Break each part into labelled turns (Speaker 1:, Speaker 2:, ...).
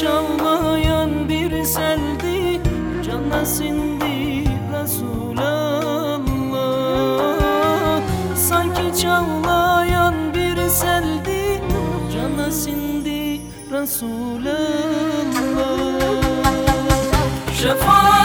Speaker 1: Çağlayan bir seldi Canla sindi Resulallah Sanki çağlayan bir seldi Canla sindi Resulallah Şefaat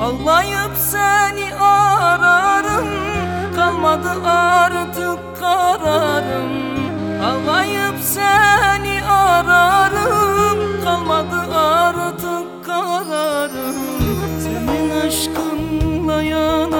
Speaker 1: Ağlayıp seni ararım Kalmadı artık kararım. Ağlayıp seni ararım Kalmadı artık kararım. Senin aşkınla yanarım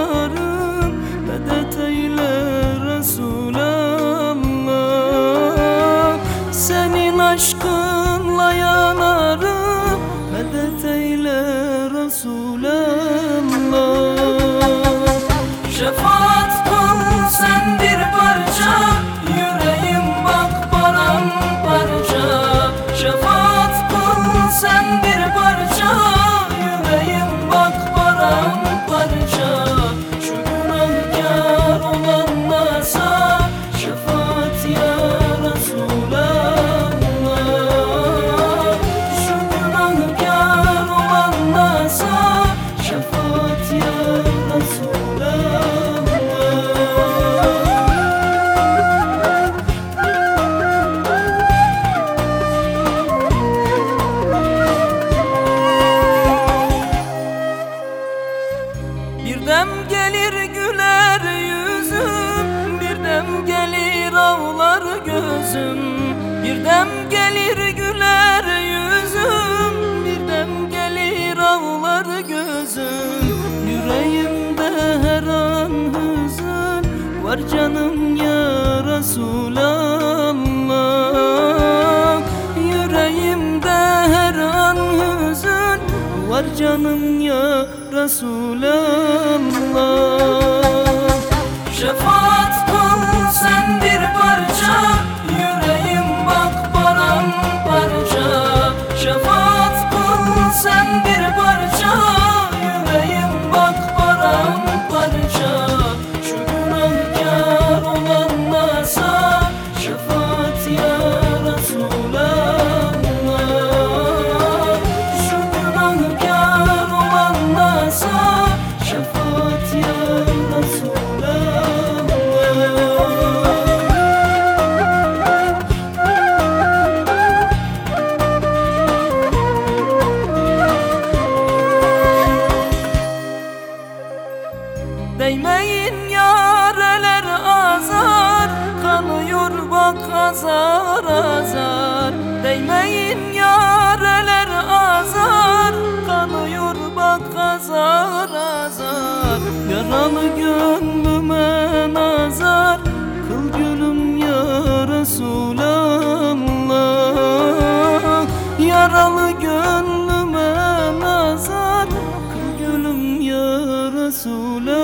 Speaker 1: Bir dem gelir güler yüzüm Bir dem gelir ağlar gözüm. Bir dem gelir güler yüzüm Bir dem gelir ağlar gözüm. Yüreğimde her an hüzün Var canım ya Resulallah Var canım ya Resulallah. Şefaat kıl sen Sevdiğin yareler azar Kanıyor bak azar azar. Değmeyin yareler azar Kanıyor bak azar azar. Yaralı gönlüme nazar Kıl gülüm ya Resulallah. Yaralı gönlüme nazar Kıl gülüm ya Resulallah.